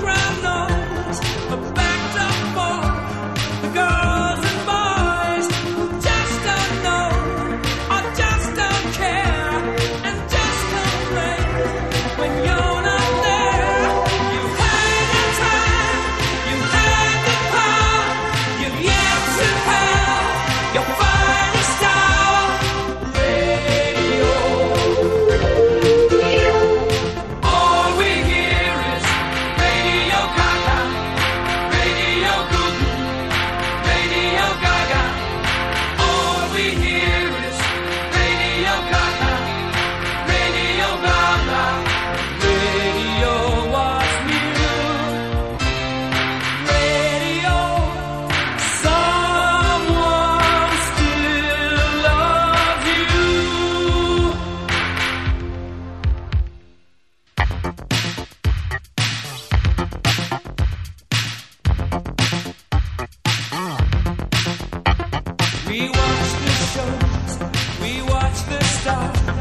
from the We watch the shows, we watch the stars.